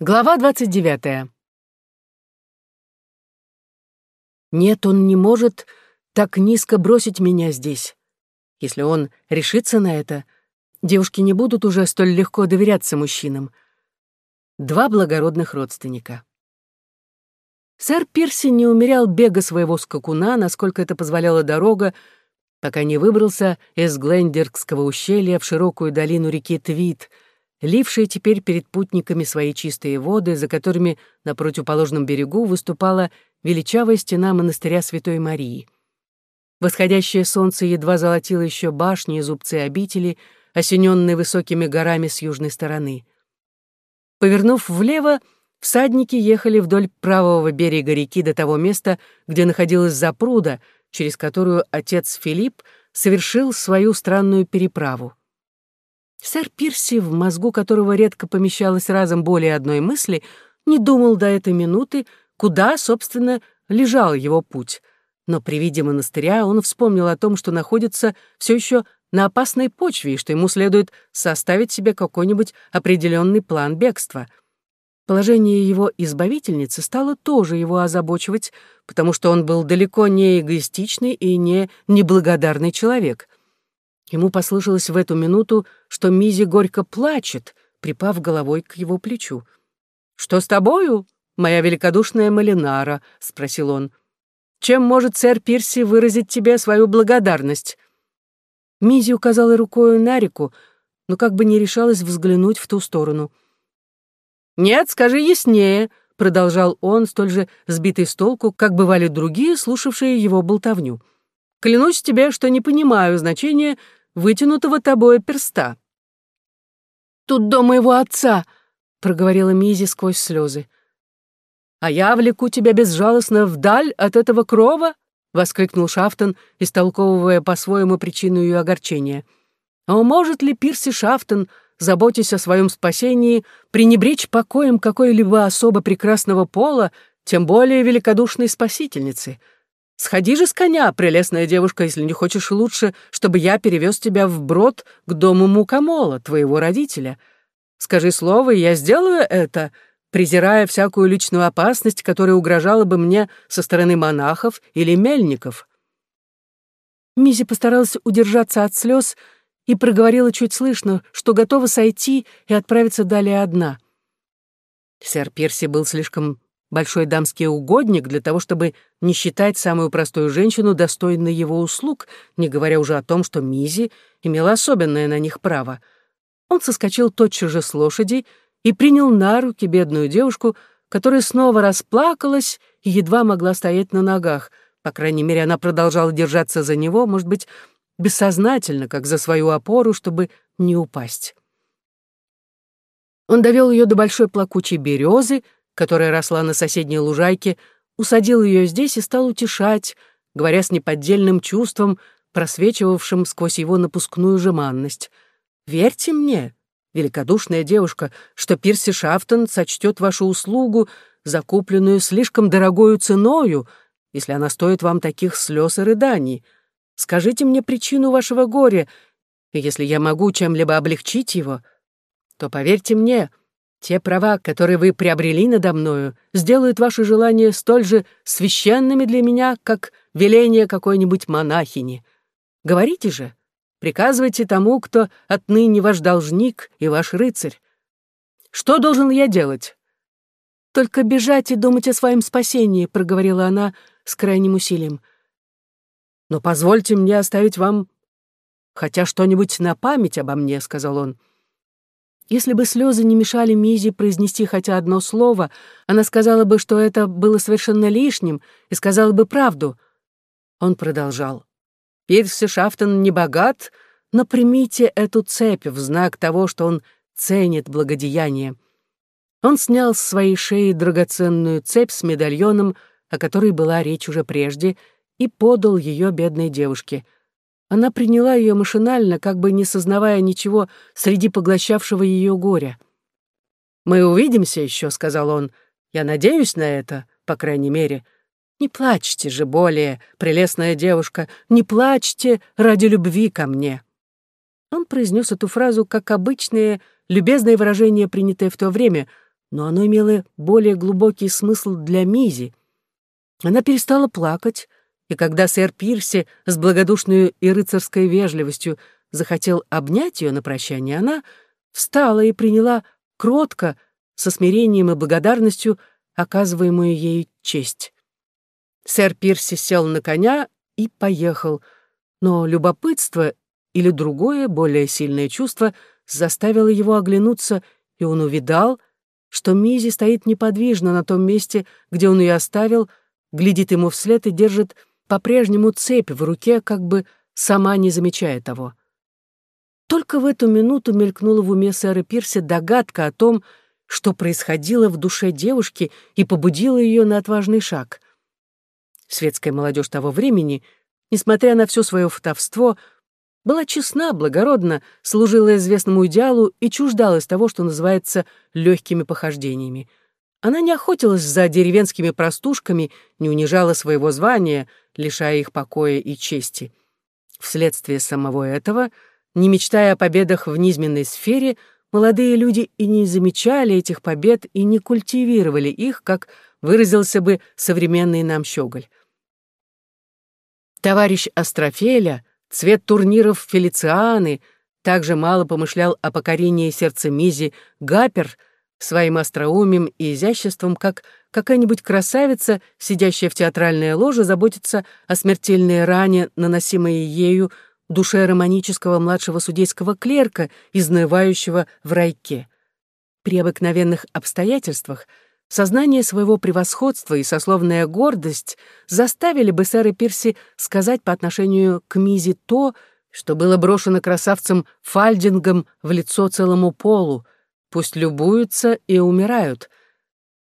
Глава двадцать девятая. Нет, он не может так низко бросить меня здесь. Если он решится на это, девушки не будут уже столь легко доверяться мужчинам. Два благородных родственника. Сэр Пирси не умерял бега своего скакуна, насколько это позволяла дорога, пока не выбрался из Глендеркского ущелья в широкую долину реки Твит — лившие теперь перед путниками свои чистые воды, за которыми на противоположном берегу выступала величавая стена монастыря Святой Марии. Восходящее солнце едва золотило еще башни и зубцы обители, осененные высокими горами с южной стороны. Повернув влево, всадники ехали вдоль правого берега реки до того места, где находилась запруда, через которую отец Филипп совершил свою странную переправу. Сэр Пирси, в мозгу которого редко помещалось разом более одной мысли, не думал до этой минуты, куда, собственно, лежал его путь. Но при виде монастыря он вспомнил о том, что находится все еще на опасной почве и что ему следует составить себе какой-нибудь определенный план бегства. Положение его избавительницы стало тоже его озабочивать, потому что он был далеко не эгоистичный и не неблагодарный человек — Ему послышалось в эту минуту, что Мизи горько плачет, припав головой к его плечу. «Что с тобою, моя великодушная Малинара?» — спросил он. «Чем может сэр Пирси выразить тебе свою благодарность?» Мизи указала рукой на реку, но как бы не решалась взглянуть в ту сторону. «Нет, скажи яснее», — продолжал он, столь же сбитый с толку, как бывали другие, слушавшие его болтовню. «Клянусь тебе, что не понимаю значения вытянутого тобой перста. «Тут дом моего отца», — проговорила Мизи сквозь слезы. «А я влеку тебя безжалостно вдаль от этого крова?» — воскликнул Шафтон, истолковывая по-своему причину ее огорчения. «А может ли Пирси Шафтон, заботясь о своем спасении, пренебречь покоем какой-либо особо прекрасного пола, тем более великодушной спасительницы?» Сходи же с коня, прелестная девушка, если не хочешь лучше, чтобы я перевез тебя вброд к дому Мукамола, твоего родителя. Скажи слово, и я сделаю это, презирая всякую личную опасность, которая угрожала бы мне со стороны монахов или мельников». Мизи постаралась удержаться от слез и проговорила чуть слышно, что готова сойти и отправиться далее одна. Сэр Перси был слишком большой дамский угодник для того, чтобы не считать самую простую женщину достойной его услуг, не говоря уже о том, что Мизи имела особенное на них право. Он соскочил тотчас же с лошади и принял на руки бедную девушку, которая снова расплакалась и едва могла стоять на ногах. По крайней мере, она продолжала держаться за него, может быть, бессознательно, как за свою опору, чтобы не упасть. Он довел ее до большой плакучей березы, которая росла на соседней лужайке, усадил ее здесь и стал утешать, говоря с неподдельным чувством, просвечивавшим сквозь его напускную жеманность. «Верьте мне, великодушная девушка, что Пирси Шафтон сочтет вашу услугу, закупленную слишком дорогою ценою, если она стоит вам таких слез и рыданий. Скажите мне причину вашего горя, и если я могу чем-либо облегчить его, то поверьте мне, те права, которые вы приобрели надо мною, сделают ваши желания столь же священными для меня, как веление какой-нибудь монахини. Говорите же, приказывайте тому, кто отныне ваш должник и ваш рыцарь. Что должен я делать? Только бежать и думать о своем спасении, проговорила она с крайним усилием. Но позвольте мне оставить вам хотя что-нибудь на память обо мне, сказал он. Если бы слезы не мешали Мизе произнести хотя одно слово, она сказала бы, что это было совершенно лишним, и сказала бы правду. Он продолжал. «Пирси Шафтон не богат, но примите эту цепь в знак того, что он ценит благодеяние». Он снял с своей шеи драгоценную цепь с медальоном, о которой была речь уже прежде, и подал ее бедной девушке — она приняла ее машинально, как бы не сознавая ничего среди поглощавшего ее горя. «Мы увидимся еще», — сказал он. «Я надеюсь на это, по крайней мере. Не плачьте же более, прелестная девушка, не плачьте ради любви ко мне». Он произнес эту фразу как обычное, любезное выражение, принятое в то время, но оно имело более глубокий смысл для Мизи. Она перестала плакать, и когда сэр Пирси с благодушной и рыцарской вежливостью захотел обнять ее на прощание, она встала и приняла кротко, со смирением и благодарностью, оказываемую ей честь. Сэр Пирси сел на коня и поехал, но любопытство или другое, более сильное чувство заставило его оглянуться, и он увидал, что Мизи стоит неподвижно на том месте, где он ее оставил, глядит ему вслед и держит по-прежнему цепь в руке, как бы сама не замечая того. Только в эту минуту мелькнула в уме сэра Пирси догадка о том, что происходило в душе девушки и побудило ее на отважный шаг. Светская молодежь того времени, несмотря на все свое фотовство, была честна, благородна, служила известному идеалу и чуждалась того, что называется легкими похождениями. Она не охотилась за деревенскими простушками, не унижала своего звания, лишая их покоя и чести. Вследствие самого этого, не мечтая о победах в низменной сфере, молодые люди и не замечали этих побед и не культивировали их, как выразился бы современный нам щеголь. Товарищ Астрофеля, цвет турниров Фелицианы, также мало помышлял о покорении сердца Мизи Гапер своим остроумием и изяществом, как какая-нибудь красавица, сидящая в театральной ложе, заботится о смертельной ране, наносимой ею душе романического младшего судейского клерка, изнывающего в райке. При обыкновенных обстоятельствах сознание своего превосходства и сословная гордость заставили бы сэра Пирси сказать по отношению к Мизи то, что было брошено красавцем Фальдингом в лицо целому полу, пусть любуются и умирают.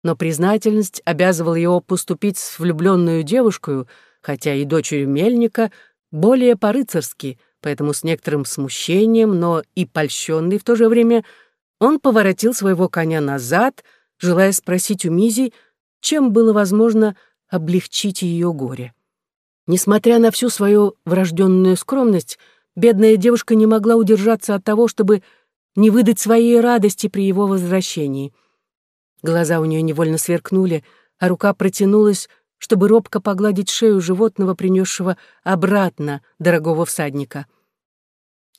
Но признательность обязывала его поступить с влюбленную девушкой, хотя и дочерью мельника, более по-рыцарски, поэтому с некоторым смущением, но и польщенный в то же время, он поворотил своего коня назад, желая спросить у Мизи, чем было возможно облегчить ее горе. Несмотря на всю свою врожденную скромность, бедная девушка не могла удержаться от того, чтобы не выдать своей радости при его возвращении. Глаза у нее невольно сверкнули, а рука протянулась, чтобы робко погладить шею животного, принесшего обратно дорогого всадника.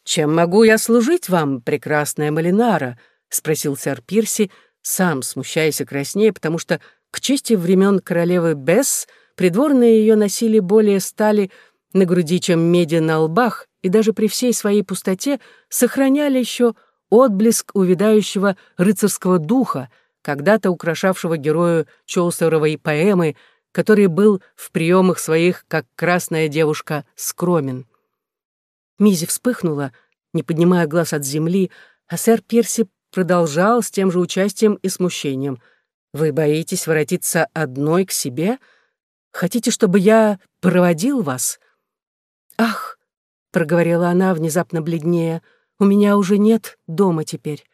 «Чем могу я служить вам, прекрасная Малинара?» — спросил сэр Пирси, сам смущаясь и краснее, потому что к чести времен королевы Бесс придворные ее носили более стали на груди, чем меди на лбах, и даже при всей своей пустоте сохраняли еще отблеск увядающего рыцарского духа, когда-то украшавшего герою Чоусеровой поэмы — который был в приемах своих, как красная девушка, скромен. Мизи вспыхнула, не поднимая глаз от земли, а сэр Перси продолжал с тем же участием и смущением. «Вы боитесь воротиться одной к себе? Хотите, чтобы я проводил вас?» «Ах!» — проговорила она, внезапно бледнее. «У меня уже нет дома теперь».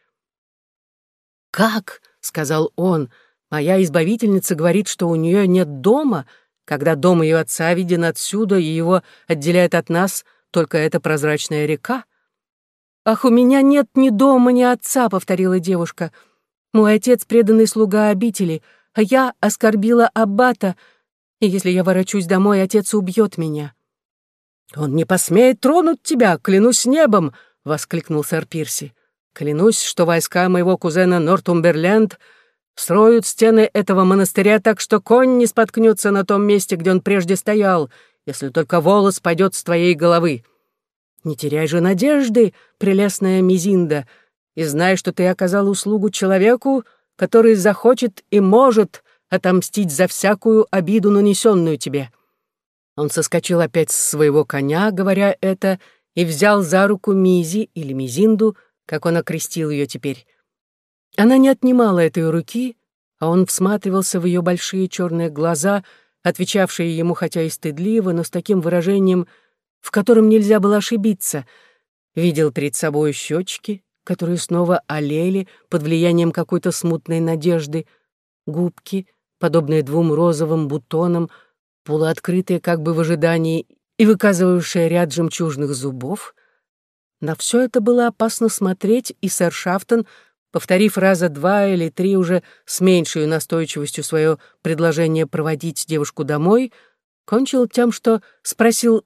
«Как?» — сказал он, Моя избавительница говорит, что у нее нет дома, когда дом ее отца виден отсюда, и его отделяет от нас только эта прозрачная река. «Ах, у меня нет ни дома, ни отца», — повторила девушка. «Мой отец — преданный слуга обители, а я оскорбила аббата, и если я ворочусь домой, отец убьет меня». «Он не посмеет тронуть тебя, клянусь небом!» — воскликнул сэр Пирси. «Клянусь, что войска моего кузена Нортумберленд — Строят стены этого монастыря так, что конь не споткнется на том месте, где он прежде стоял, если только волос пойдет с твоей головы. Не теряй же надежды, прелестная Мизинда, и знай, что ты оказал услугу человеку, который захочет и может отомстить за всякую обиду, нанесенную тебе». Он соскочил опять с своего коня, говоря это, и взял за руку Мизи или Мизинду, как он окрестил ее теперь. Она не отнимала этой руки, а он всматривался в ее большие черные глаза, отвечавшие ему хотя и стыдливо, но с таким выражением, в котором нельзя было ошибиться. Видел перед собой щечки, которые снова олели под влиянием какой-то смутной надежды, губки, подобные двум розовым бутонам, полуоткрытые как бы в ожидании и выказывавшие ряд жемчужных зубов. На все это было опасно смотреть, и сэр Шафтон — повторив раза два или три уже с меньшей настойчивостью свое предложение проводить девушку домой, кончил тем, что спросил,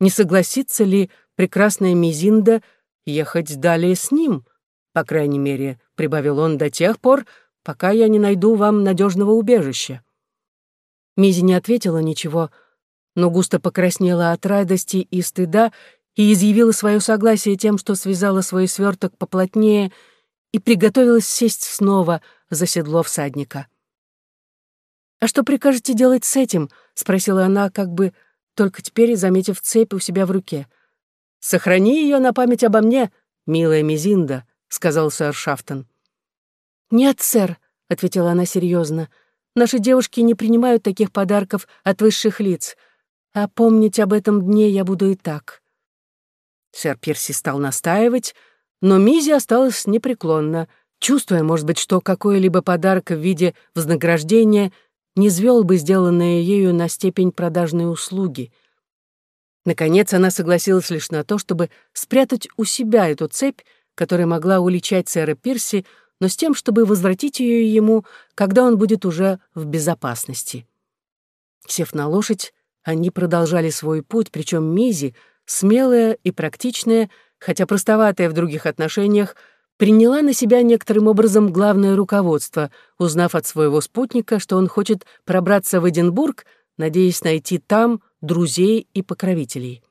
не согласится ли прекрасная Мизинда ехать далее с ним, по крайней мере, прибавил он до тех пор, пока я не найду вам надежного убежища. Мизи не ответила ничего, но густо покраснела от радости и стыда и изъявила свое согласие тем, что связала свой сверток поплотнее и приготовилась сесть снова за седло всадника. «А что прикажете делать с этим?» — спросила она, как бы только теперь заметив цепь у себя в руке. «Сохрани ее на память обо мне, милая Мизинда», — сказал сэр Шафтон. «Нет, сэр», — ответила она серьезно, — «наши девушки не принимают таких подарков от высших лиц, а помнить об этом дне я буду и так». Сэр Пирси стал настаивать, но Мизи осталась непреклонна, чувствуя, может быть, что какой-либо подарок в виде вознаграждения не звел бы сделанное ею на степень продажной услуги. Наконец она согласилась лишь на то, чтобы спрятать у себя эту цепь, которая могла уличать сэра Пирси, но с тем, чтобы возвратить ее ему, когда он будет уже в безопасности. Сев на лошадь, они продолжали свой путь, причем Мизи — смелая и практичная, хотя простоватая в других отношениях, приняла на себя некоторым образом главное руководство, узнав от своего спутника, что он хочет пробраться в Эдинбург, надеясь найти там друзей и покровителей.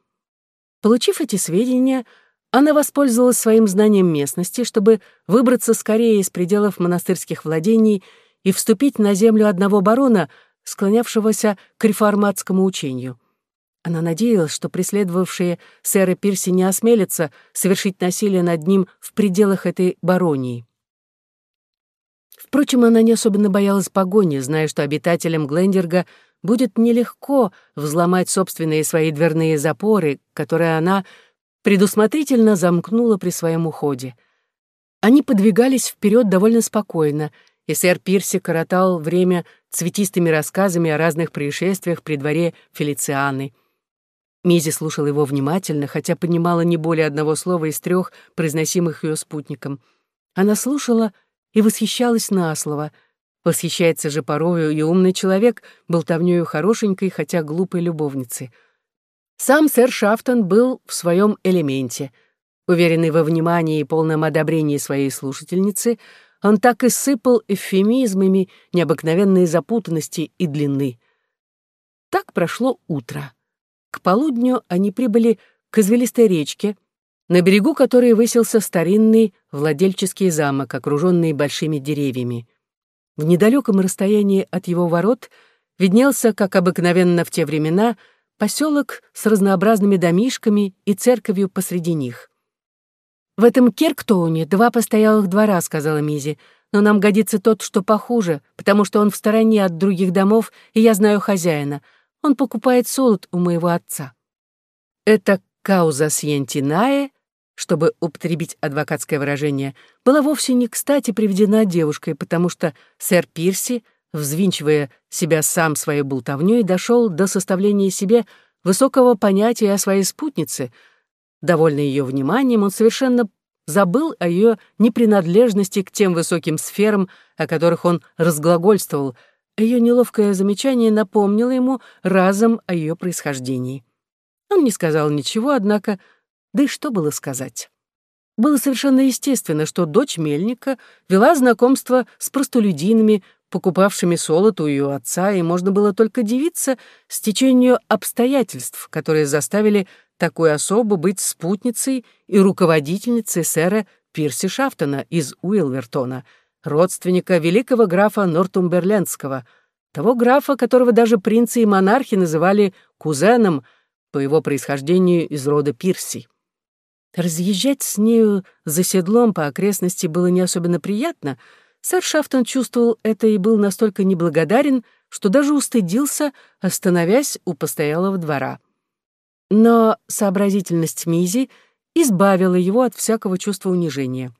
Получив эти сведения, она воспользовалась своим знанием местности, чтобы выбраться скорее из пределов монастырских владений и вступить на землю одного барона, склонявшегося к реформатскому учению. Она надеялась, что преследовавшие сэра Пирси не осмелятся совершить насилие над ним в пределах этой баронии. Впрочем, она не особенно боялась погони, зная, что обитателям Глендерга будет нелегко взломать собственные свои дверные запоры, которые она предусмотрительно замкнула при своем уходе. Они подвигались вперед довольно спокойно, и сэр Пирси коротал время цветистыми рассказами о разных происшествиях при дворе Фелицианы — Мизи слушала его внимательно, хотя понимала не более одного слова из трех, произносимых ее спутником. Она слушала и восхищалась на слово. Восхищается же порою и умный человек болтовнёю хорошенькой, хотя глупой любовницы. Сам сэр Шафтон был в своем элементе. Уверенный во внимании и полном одобрении своей слушательницы, он так и сыпал эвфемизмами необыкновенной запутанности и длины. Так прошло утро. К полудню они прибыли к извилистой речке, на берегу которой высился старинный владельческий замок, окруженный большими деревьями. В недалеком расстоянии от его ворот виднелся, как обыкновенно в те времена, поселок с разнообразными домишками и церковью посреди них. «В этом Керктоуне два постоялых двора», — сказала Мизи, «но нам годится тот, что похуже, потому что он в стороне от других домов, и я знаю хозяина. Он покупает солод у моего отца. Эта кауза сьентинае, чтобы употребить адвокатское выражение, была вовсе не кстати приведена девушкой, потому что сэр Пирси, взвинчивая себя сам своей болтовнёй, дошел до составления себе высокого понятия о своей спутнице. Довольный ее вниманием, он совершенно забыл о ее непринадлежности к тем высоким сферам, о которых он разглагольствовал — ее неловкое замечание напомнило ему разом о ее происхождении. Он не сказал ничего, однако, да и что было сказать? Было совершенно естественно, что дочь Мельника вела знакомство с простолюдинами, покупавшими солод у ее отца, и можно было только дивиться стечению обстоятельств, которые заставили такую особу быть спутницей и руководительницей сэра Пирси Шафтона из Уилвертона — родственника великого графа Нортумберлендского, того графа, которого даже принцы и монархи называли кузеном по его происхождению из рода Пирси. Разъезжать с нею за седлом по окрестности было не особенно приятно. Сэр Шафтон чувствовал это и был настолько неблагодарен, что даже устыдился, остановясь у постоялого двора. Но сообразительность Мизи избавила его от всякого чувства унижения.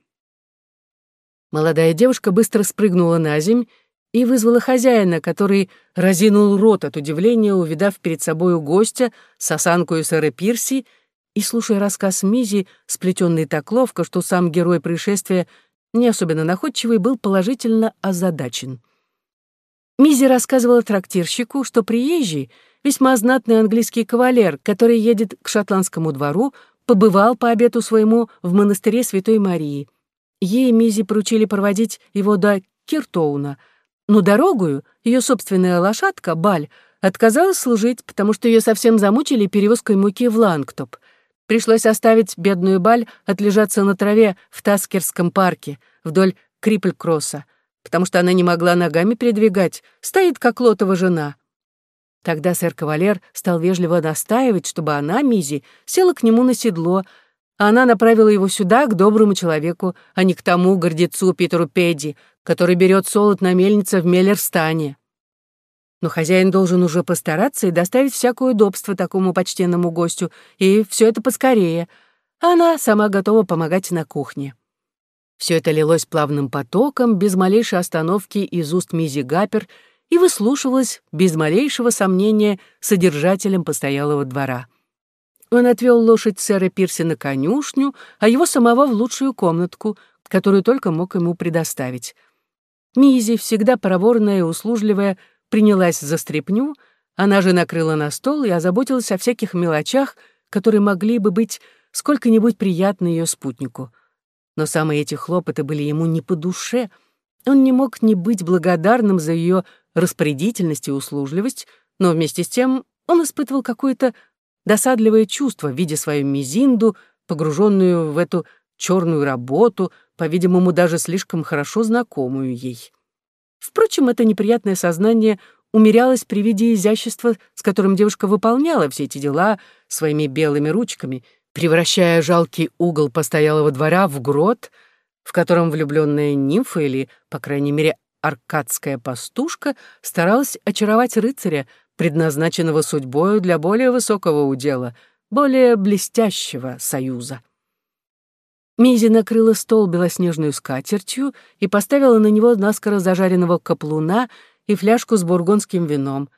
Молодая девушка быстро спрыгнула на земь и вызвала хозяина, который разинул рот от удивления, увидав перед собою гостя с осанкою сэра Пирси и слушая рассказ Мизи, сплетенный так ловко, что сам герой происшествия не особенно находчивый, был положительно озадачен. Мизи рассказывала трактирщику, что приезжий, весьма знатный английский кавалер, который едет к шотландскому двору, побывал по обету своему в монастыре Святой Марии. Ей Мизи поручили проводить его до Киртоуна, но дорогую ее собственная лошадка, Баль, отказалась служить, потому что ее совсем замучили перевозкой муки в Лангтоп. Пришлось оставить бедную Баль отлежаться на траве в Таскерском парке вдоль Криппель-кросса, потому что она не могла ногами передвигать, стоит как лотова жена. Тогда сэр Кавалер стал вежливо настаивать, чтобы она, Мизи, села к нему на седло, а она направила его сюда, к доброму человеку, а не к тому гордецу Питеру Педди, который берет солод на мельнице в Меллерстане. Но хозяин должен уже постараться и доставить всякое удобство такому почтенному гостю, и все это поскорее. А она сама готова помогать на кухне. Все это лилось плавным потоком, без малейшей остановки из уст Мизи Гапер — и выслушивалась без малейшего сомнения содержателем постоялого двора. Он отвел лошадь сэра Пирси на конюшню, а его самого в лучшую комнатку, которую только мог ему предоставить. Мизи, всегда проворная и услужливая, принялась за стряпню, она же накрыла на стол и озаботилась о всяких мелочах, которые могли бы быть сколько-нибудь приятны ее спутнику. Но самые эти хлопоты были ему не по душе. Он не мог не быть благодарным за ее распорядительность и услужливость, но вместе с тем он испытывал какое-то досадливое чувство, видя свою мизинду, погруженную в эту черную работу, по-видимому, даже слишком хорошо знакомую ей. Впрочем, это неприятное сознание умерялось при виде изящества, с которым девушка выполняла все эти дела своими белыми ручками, превращая жалкий угол постоялого двора в грот, в котором влюбленная нимфа или, по крайней мере, аркадская пастушка старалась очаровать рыцаря, предназначенного судьбою для более высокого удела, более блестящего союза. Мизи накрыла стол белоснежную скатертью и поставила на него наскоро зажаренного каплуна и фляжку с бургундским вином.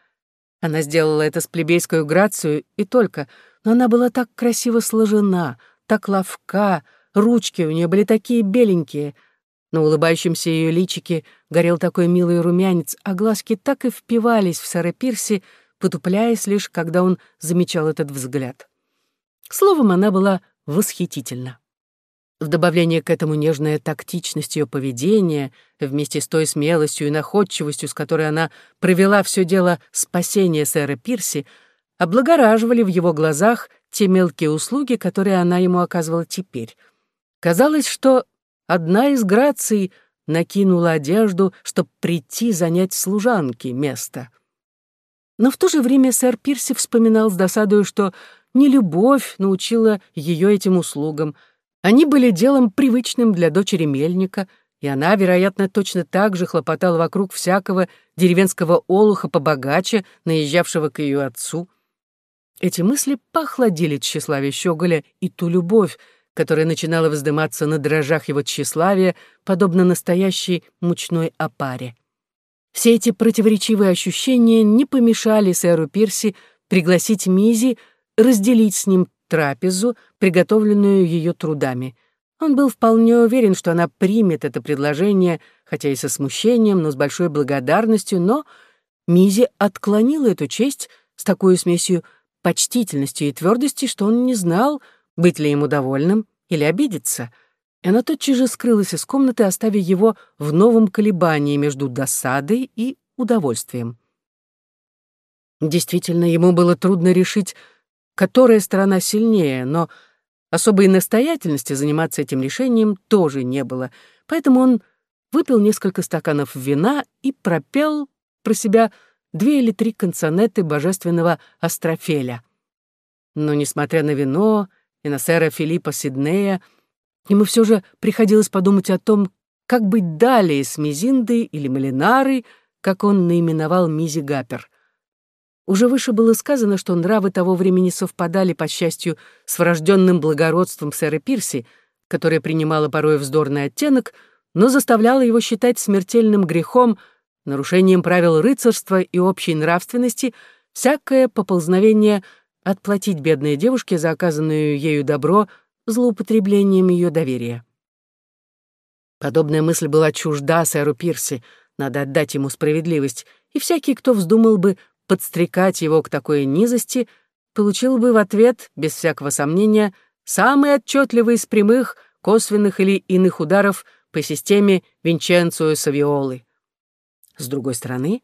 Она сделала это с плебейской грацией и только, но она была так красиво сложена, так ловка, ручки у нее были такие беленькие — на улыбающемся ее личике горел такой милый румянец, а глазки так и впивались в Сэра Пирси, потупляясь лишь, когда он замечал этот взгляд. Словом, она была восхитительна. В добавление к этому нежная тактичность ее поведения, вместе с той смелостью и находчивостью, с которой она провела все дело спасения сэра Пирси, облагораживали в его глазах те мелкие услуги, которые она ему оказывала теперь. Казалось, что Одна из граций накинула одежду, чтобы прийти занять служанки место. Но в то же время сэр Пирси вспоминал с досадою, что не любовь научила ее этим услугам. Они были делом привычным для дочери мельника, и она, вероятно, точно так же хлопотала вокруг всякого деревенского олуха побогаче, наезжавшего к ее отцу. Эти мысли похладили тщеславие Щеголя и ту любовь, которая начинала вздыматься на дрожжах его тщеславия, подобно настоящей мучной опаре. Все эти противоречивые ощущения не помешали сэру Пирси пригласить Мизи разделить с ним трапезу, приготовленную ее трудами. Он был вполне уверен, что она примет это предложение, хотя и со смущением, но с большой благодарностью, но Мизи отклонила эту честь с такой смесью почтительности и твердости, что он не знал, быть ли ему довольным или обидеться. И она тотчас же скрылась из комнаты, оставив его в новом колебании между досадой и удовольствием. Действительно, ему было трудно решить, которая сторона сильнее, но особой настоятельности заниматься этим решением тоже не было, поэтому он выпил несколько стаканов вина и пропел про себя две или три консонеты божественного Астрофеля. Но, несмотря на вино и на сэра Филиппа Сиднея, ему все же приходилось подумать о том, как быть далее с Мизиндой или Малинарой, как он наименовал Мизи Гапер. Уже выше было сказано, что нравы того времени совпадали, по счастью, с врожденным благородством сэра Пирси, которое принимало порой вздорный оттенок, но заставляло его считать смертельным грехом, нарушением правил рыцарства и общей нравственности всякое поползновение отплатить бедной девушке за оказанную ею добро злоупотреблением ее доверия. Подобная мысль была чужда сэру Пирси, надо отдать ему справедливость, и всякий, кто вздумал бы подстрекать его к такой низости, получил бы в ответ, без всякого сомнения, самый отчетливый из прямых, косвенных или иных ударов по системе Винченцо Савиолы. С другой стороны,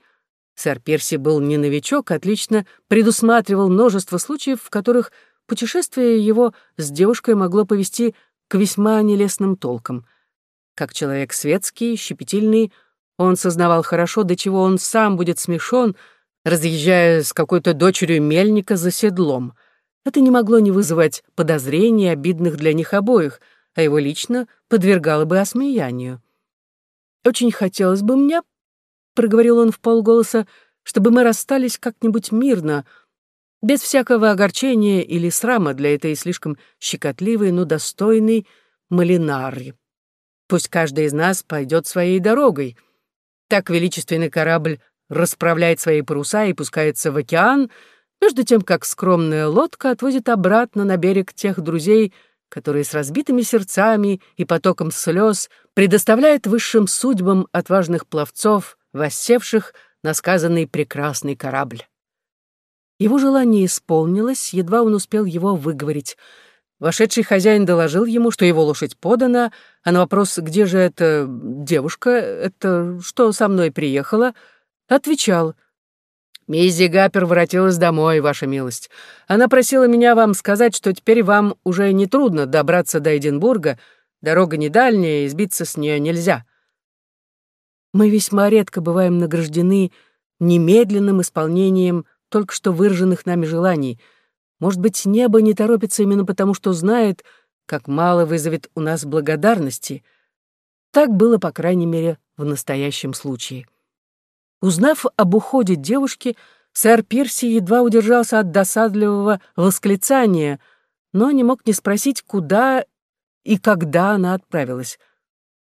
сэр Перси был не новичок, отлично предусматривал множество случаев, в которых путешествие его с девушкой могло повести к весьма нелестным толкам. Как человек светский, щепетильный, он сознавал хорошо, до чего он сам будет смешон, разъезжая с какой-то дочерью мельника за седлом. Это не могло не вызывать подозрений, обидных для них обоих, а его лично подвергало бы осмеянию. «Очень хотелось бы мне», — проговорил он в полголоса, «чтобы мы расстались как-нибудь мирно, без всякого огорчения или срама для этой слишком щекотливой, но достойной малинары. Пусть каждый из нас пойдет своей дорогой. Так величественный корабль расправляет свои паруса и пускается в океан, между тем, как скромная лодка отвозит обратно на берег тех друзей, которые с разбитыми сердцами и потоком слез предоставляют высшим судьбам отважных пловцов, воссевших на сказанный прекрасный корабль. Его желание исполнилось, едва он успел его выговорить. Вошедший хозяин доложил ему, что его лошадь подана, а на вопрос, где же эта девушка, это что со мной приехала, отвечал. «Миззи Гаппер воротилась домой, ваша милость. Она просила меня вам сказать, что теперь вам уже нетрудно добраться до Эдинбурга, дорога не дальняя, и сбиться с нее нельзя». Мы весьма редко бываем награждены немедленным исполнением только что выраженных нами желаний. Может быть, небо не торопится именно потому, что знает, как мало вызовет у нас благодарности. Так было, по крайней мере, в настоящем случае. Узнав об уходе девушки, сэр Пирси едва удержался от досадливого восклицания, но не мог не спросить, куда и когда она отправилась.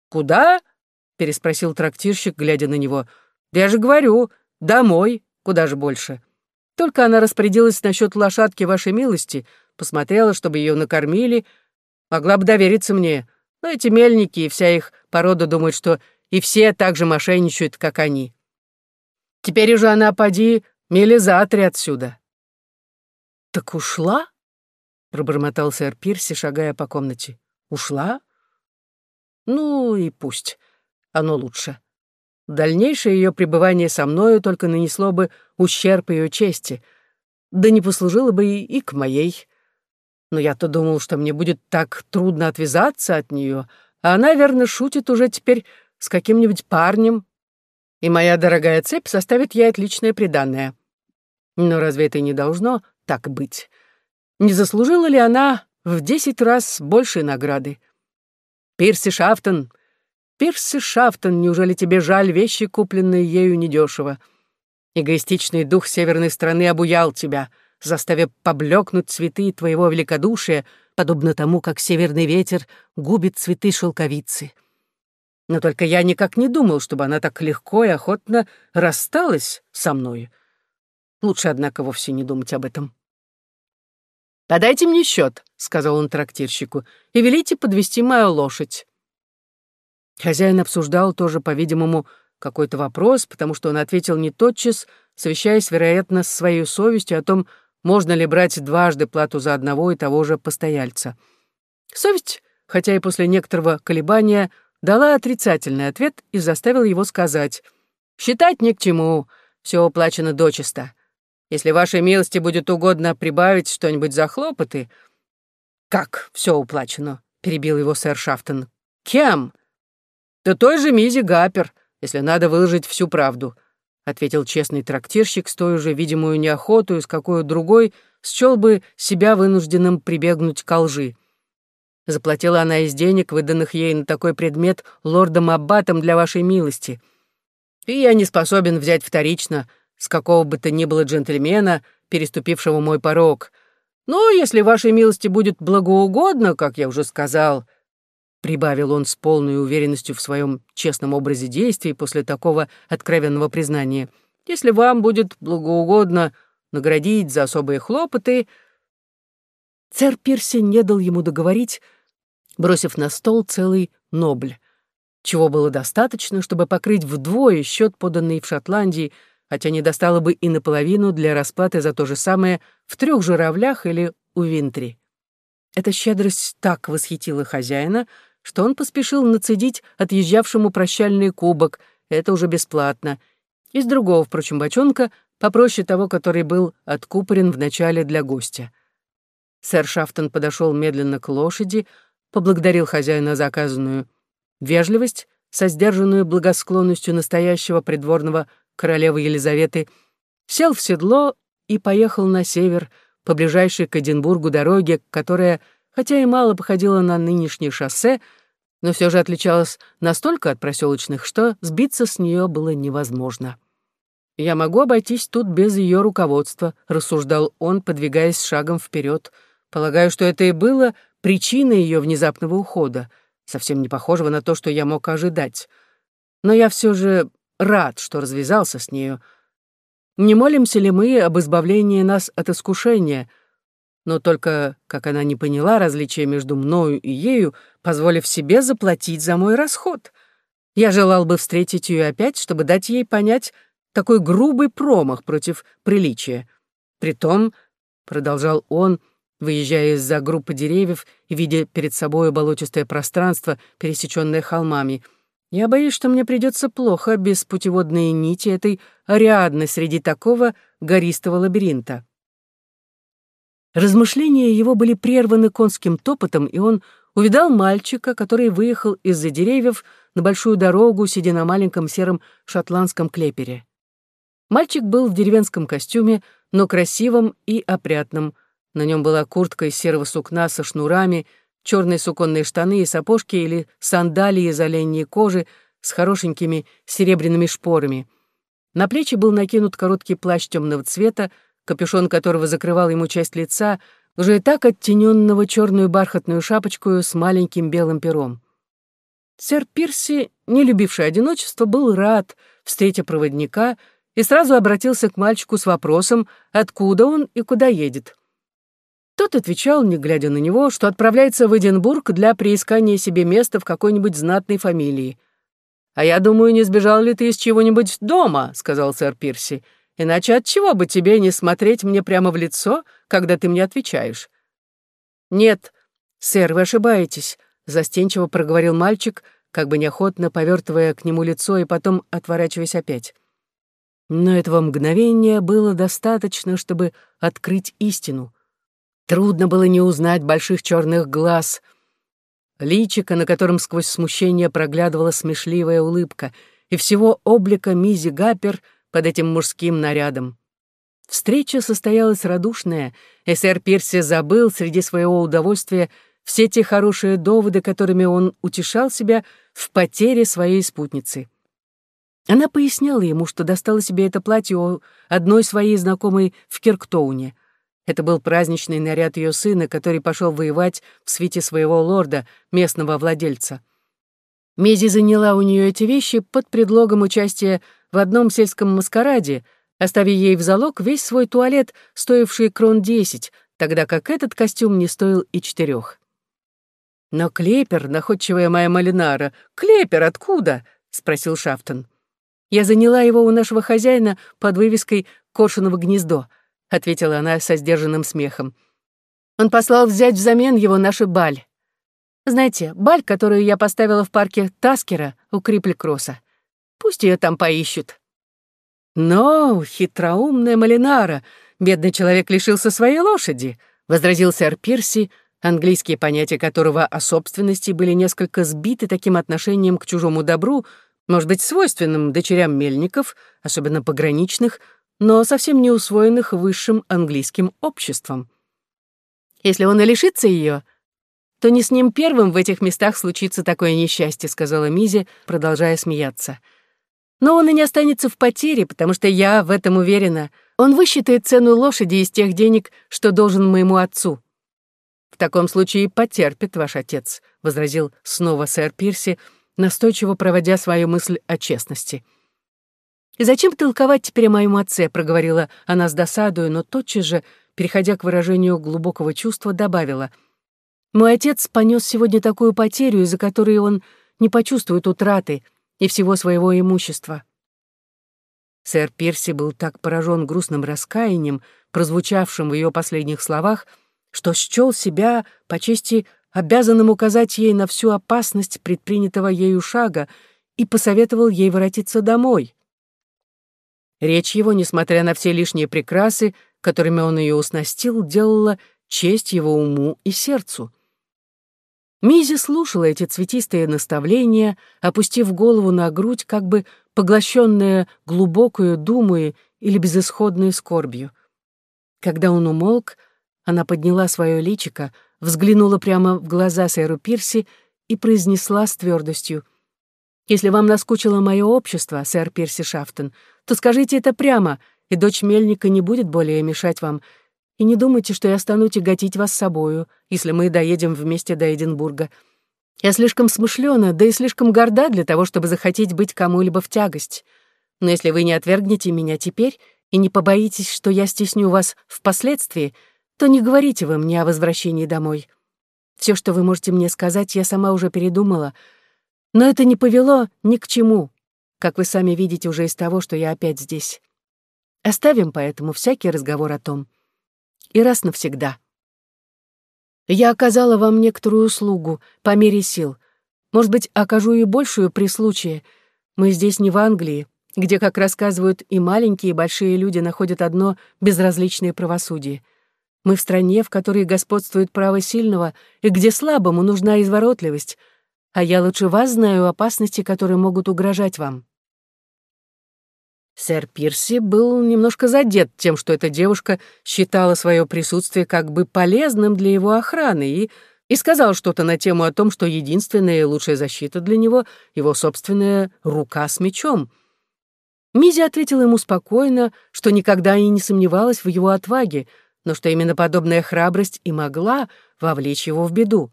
«Куда?» — переспросил трактирщик, глядя на него. «Да я же говорю, домой, куда же больше. Только она распорядилась насчет лошадки вашей милости, посмотрела, чтобы ее накормили, могла бы довериться мне. Но эти мельники и вся их порода думают, что и все так же мошенничают, как они. Теперь уже она, поди, мили отсюда». «Так ушла?» — пробормотал сэр Пирси, шагая по комнате. «Ушла? Ну и пусть. Оно лучше. Дальнейшее ее пребывание со мною только нанесло бы ущерб ее чести, да не послужило бы и, и к моей. Но я-то думал, что мне будет так трудно отвязаться от нее, а она, верно, шутит уже теперь с каким-нибудь парнем, и моя дорогая цепь составит ей отличное приданное. Но разве это не должно так быть? Не заслужила ли она в десять раз большей награды? Пирси Шафтон Пирси Шафтон, неужели тебе жаль вещи, купленные ею недешево? Эгоистичный дух северной страны обуял тебя, заставив поблекнуть цветы твоего великодушия, подобно тому, как северный ветер губит цветы шелковицы. Но только я никак не думал, чтобы она так легко и охотно рассталась со мной. Лучше, однако, вовсе не думать об этом. «Подайте мне счет», — сказал он трактирщику, — «и велите подвести мою лошадь». Хозяин обсуждал тоже, по-видимому, какой-то вопрос, потому что он ответил не тотчас, совещаясь, вероятно, с своей совестью о том, можно ли брать дважды плату за одного и того же постояльца. Совесть, хотя и после некоторого колебания, дала отрицательный ответ и заставила его сказать «Считать ни к чему, все уплачено дочисто. Если вашей милости будет угодно прибавить что-нибудь за хлопоты...» «Как все уплачено?» — перебил его сэр Шафтон. «Кем?» «Да той же Мизи Гапер, если надо выложить всю правду», — ответил честный трактирщик с той же видимую неохоту, с какой другой счел бы себя вынужденным прибегнуть к лжи. Заплатила она из денег, выданных ей на такой предмет лордом Аббатом для вашей милости. И я не способен взять вторично с какого бы то ни было джентльмена, переступившего мой порог. Но если вашей милости будет благоугодно, как я уже сказал, — прибавил он с полной уверенностью в своем честном образе действий после такого откровенного признания, если вам будет благоугодно наградить за особые хлопоты... Царь Пирси не дал ему договорить, бросив на стол целый нобль. чего было достаточно, чтобы покрыть вдвое счет, поданный в Шотландии, хотя не достало бы и наполовину для расплаты за то же самое в трех журавлях или у Винтри. Эта щедрость так восхитила хозяина, что он поспешил нацедить отъезжавшему прощальный кубок, это уже бесплатно, из другого, впрочем, бочонка, попроще того, который был откупорен вначале для гостя. Сэр Шафтон подошел медленно к лошади, поблагодарил хозяина за оказанную вежливость, со сдержанную благосклонностью настоящего придворного королевы Елизаветы, сел в седло и поехал на север, по ближайшей к Эдинбургу дороге, которая, хотя и мало походила на нынешнее шоссе, но все же отличалась настолько от проселочных, что сбиться с нее было невозможно. «Я могу обойтись тут без ее руководства», — рассуждал он, подвигаясь шагом вперед. «Полагаю, что это и было причиной ее внезапного ухода, совсем не похожего на то, что я мог ожидать. Но я все же рад, что развязался с нею. Не молимся ли мы об избавлении нас от искушения, но только, как она не поняла различия между мною и ею, позволив себе заплатить за мой расход. Я желал бы встретить ее опять, чтобы дать ей понять такой грубый промах против приличия. Притом, — продолжал он, выезжая из-за группы деревьев и видя перед собой болотистое пространство, пересеченное холмами, я боюсь, что мне придется плохо без путеводной нити этой Ариадны среди такого гористого лабиринта. Размышления его были прерваны конским топотом, и он увидал мальчика, который выехал из-за деревьев на большую дорогу, сидя на маленьком сером шотландском клепере. Мальчик был в деревенском костюме, но красивом и опрятном. На нем была куртка из серого сукна со шнурами, черные суконные штаны и сапожки или сандалии из оленьей кожи с хорошенькими серебряными шпорами. На плечи был накинут короткий плащ темного цвета, капюшон которого закрывал ему часть лица, уже и так оттененного черную бархатную шапочку с маленьким белым пером. Сэр Пирси, не любивший одиночество, был рад, встретя проводника, и сразу обратился к мальчику с вопросом, откуда он и куда едет. Тот отвечал, не глядя на него, что отправляется в Эдинбург для приискания себе места в какой-нибудь знатной фамилии. «А я думаю, не сбежал ли ты из чего-нибудь дома?» — сказал сэр Пирси. Иначе от чего бы тебе не смотреть мне прямо в лицо, когда ты мне отвечаешь? Нет, сэр, вы ошибаетесь, застенчиво проговорил мальчик, как бы неохотно повертывая к нему лицо и потом отворачиваясь опять. Но этого мгновения было достаточно, чтобы открыть истину. Трудно было не узнать больших черных глаз, личика, на котором сквозь смущение проглядывала смешливая улыбка, и всего облика Мизи Гаппер — под этим мужским нарядом. Встреча состоялась радушная, сэр Пирси забыл среди своего удовольствия все те хорошие доводы, которыми он утешал себя в потере своей спутницы. Она поясняла ему, что достала себе это платье у одной своей знакомой в Кирктоуне. Это был праздничный наряд ее сына, который пошел воевать в свете своего лорда, местного владельца. Мези заняла у нее эти вещи под предлогом участия в одном сельском маскараде, оставив ей в залог весь свой туалет, стоивший крон десять, тогда как этот костюм не стоил и четырех. «Но Клепер, находчивая моя Малинара, Клепер откуда?» — спросил Шафтон. «Я заняла его у нашего хозяина под вывеской «Коршуново гнездо», — ответила она со сдержанным смехом. «Он послал взять взамен его нашу баль. Знаете, баль, которую я поставила в парке Таскера у Крипли-Кросса. Пусть ее там поищут. Но, хитроумная Малинара, бедный человек лишился своей лошади, возразил сэр Пирси, английские понятия которого о собственности были несколько сбиты таким отношением к чужому добру, может быть, свойственным дочерям мельников, особенно пограничных, но совсем не усвоенных высшим английским обществом. Если он и лишится ее, то не с ним первым в этих местах случится такое несчастье, сказала Мизи, продолжая смеяться. — но он и не останется в потере, потому что я в этом уверена. Он высчитает цену лошади из тех денег, что должен моему отцу. В таком случае потерпит ваш отец, возразил снова сэр Пирси, настойчиво проводя свою мысль о честности. «И зачем толковать теперь о моем отце?» — проговорила она с досадою, но тотчас же, переходя к выражению глубокого чувства, добавила. «Мой отец понес сегодня такую потерю, из-за которой он не почувствует утраты и всего своего имущества. Сэр Пирси был так поражен грустным раскаянием, прозвучавшим в ее последних словах, что счел себя, по чести, обязанным указать ей на всю опасность предпринятого ею шага и посоветовал ей воротиться домой. Речь его, несмотря на все лишние прекрасы, которыми он ее уснастил, делала честь его уму и сердцу. Мизи слушала эти цветистые наставления, опустив голову на грудь, как бы поглощенная глубокую думой или безысходной скорбью. Когда он умолк, она подняла свое личико, взглянула прямо в глаза сэру Пирси и произнесла с твердостью. «Если вам наскучило мое общество, сэр Пирси Шафтон, то скажите это прямо, и дочь Мельника не будет более мешать вам, и не думайте, что я стану тяготить вас собою, если мы доедем вместе до Эдинбурга. Я слишком смышлена, да и слишком горда для того, чтобы захотеть быть кому-либо в тягость. Но если вы не отвергнете меня теперь и не побоитесь, что я стесню вас впоследствии, то не говорите вы мне о возвращении домой. Все, что вы можете мне сказать, я сама уже передумала. Но это не повело ни к чему, как вы сами видите уже из того, что я опять здесь. Оставим поэтому всякий разговор о том и раз навсегда. Я оказала вам некоторую услугу по мере сил. Может быть, окажу и большую при случае. Мы здесь не в Англии, где, как рассказывают, и маленькие, и большие люди находят одно безразличное правосудие. Мы в стране, в которой господствует право сильного, и где слабому нужна изворотливость, а я лучше вас знаю опасности, которые могут угрожать вам. Сэр Пирси был немножко задет тем, что эта девушка считала свое присутствие как бы полезным для его охраны и, и сказал что-то на тему о том, что единственная и лучшая защита для него — его собственная рука с мечом. Мизи ответила ему спокойно, что никогда и не сомневалась в его отваге, но что именно подобная храбрость и могла вовлечь его в беду.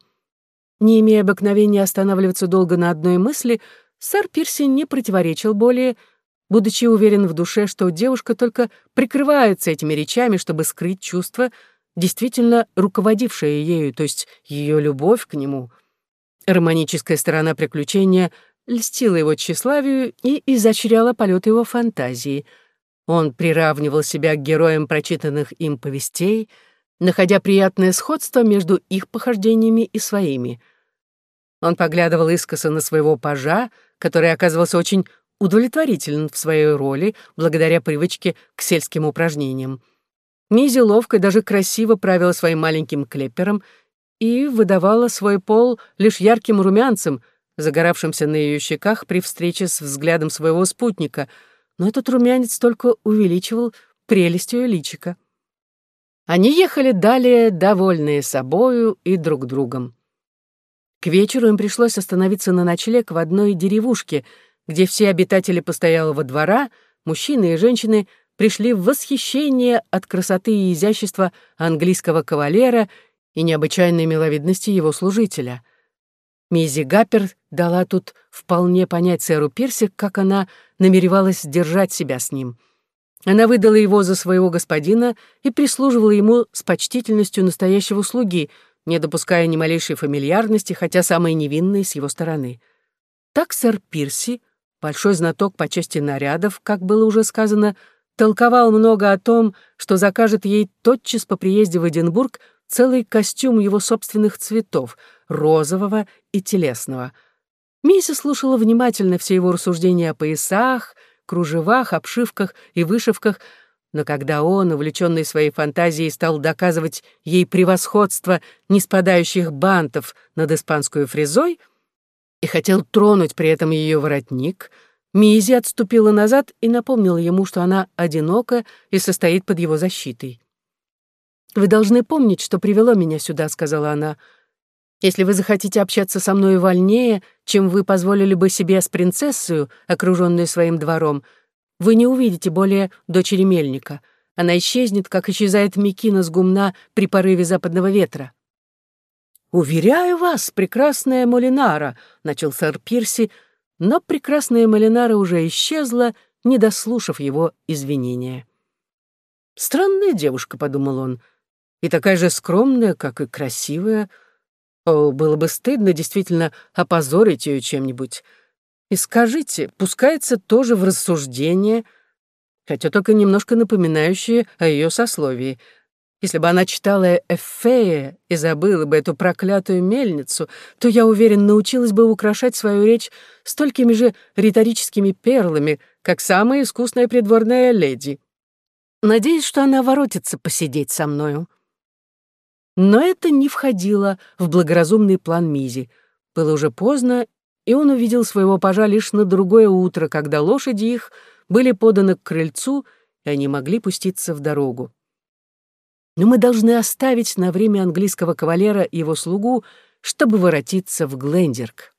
Не имея обыкновения останавливаться долго на одной мысли, сэр Пирси не противоречил более — будучи уверен в душе, что девушка только прикрывается этими речами, чтобы скрыть чувство, действительно руководившее ею, то есть ее любовь к нему. Романическая сторона приключения льстила его тщеславию и изощряла полет его фантазии. Он приравнивал себя к героям прочитанных им повестей, находя приятное сходство между их похождениями и своими. Он поглядывал искоса на своего пажа, который оказывался очень удовлетворителен в своей роли благодаря привычке к сельским упражнениям. Мизи ловко и даже красиво правила своим маленьким клеппером и выдавала свой пол лишь ярким румянцем, загоравшимся на ее щеках при встрече с взглядом своего спутника, но этот румянец только увеличивал прелесть ее личика. Они ехали далее, довольные собою и друг другом. К вечеру им пришлось остановиться на ночлег в одной деревушке — где все обитатели постоялого двора, мужчины и женщины, пришли в восхищение от красоты и изящества английского кавалера и необычайной миловидности его служителя. Мизи Гаппер дала тут вполне понять сэру Пирси, как она намеревалась держать себя с ним. Она выдала его за своего господина и прислуживала ему с почтительностью настоящего слуги, не допуская ни малейшей фамильярности, хотя самой невинной с его стороны. Так сэр Пирси большой знаток по части нарядов, как было уже сказано, толковал много о том, что закажет ей тотчас по приезде в Эдинбург целый костюм его собственных цветов, розового и телесного. Мисси слушала внимательно все его рассуждения о поясах, кружевах, обшивках и вышивках, но когда он, увлеченный своей фантазией, стал доказывать ей превосходство неспадающих бантов над испанской фрезой — и хотел тронуть при этом ее воротник, Мизи отступила назад и напомнила ему, что она одинока и состоит под его защитой. «Вы должны помнить, что привело меня сюда», — сказала она. «Если вы захотите общаться со мной вольнее, чем вы позволили бы себе с принцессою, окруженной своим двором, вы не увидите более дочери мельника. Она исчезнет, как исчезает Микина с гумна при порыве западного ветра». «Уверяю вас, прекрасная Молинара», — начал сэр Пирси, но прекрасная Молинара уже исчезла, не дослушав его извинения. «Странная девушка», — подумал он, — «и такая же скромная, как и красивая. О, было бы стыдно действительно опозорить ее чем-нибудь. И скажите, пускается тоже в рассуждение, хотя только немножко напоминающее о ее сословии. Если бы она читала Эфея и забыла бы эту проклятую мельницу, то, я уверен, научилась бы украшать свою речь столькими же риторическими перлами, как самая искусная придворная леди. Надеюсь, что она воротится посидеть со мною. Но это не входило в благоразумный план Мизи. Было уже поздно, и он увидел своего пажа лишь на другое утро, когда лошади их были поданы к крыльцу, и они могли пуститься в дорогу. Но мы должны оставить на время английского кавалера его слугу, чтобы воротиться в Глендерк.